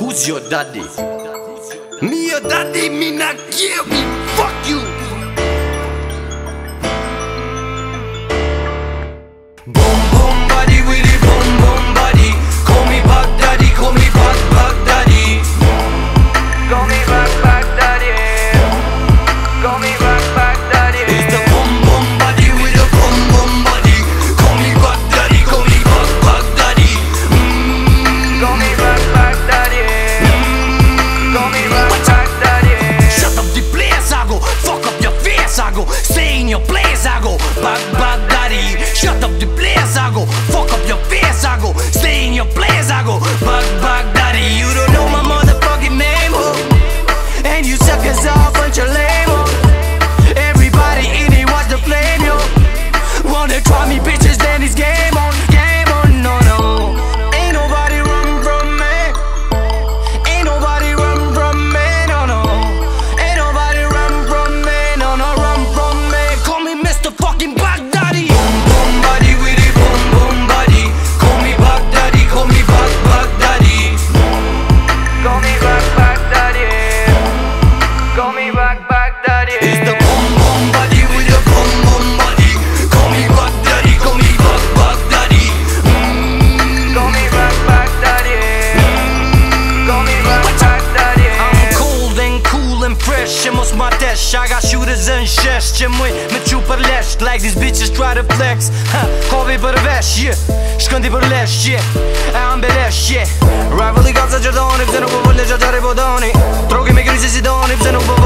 Who's your daddy? Me your daddy, me not give me. Fuck you. Boom boom body with it. I Stay in your place, I go Bug, bug, daddy. Shut up the place, I go Fuck up your face, I go Stay in your place, I go Bug, fresh Që mos ma tesh Qa ka shure zën shesh Që muj me qu për lesh Like these bitches try to flex ha, Kovi për vesh yeah. Shkëndi për lesh yeah. E ambelesh yeah. Rival i ka se gjërdoni Pse nuk po vëllë që gjari po me krysi si doni Pse nuk po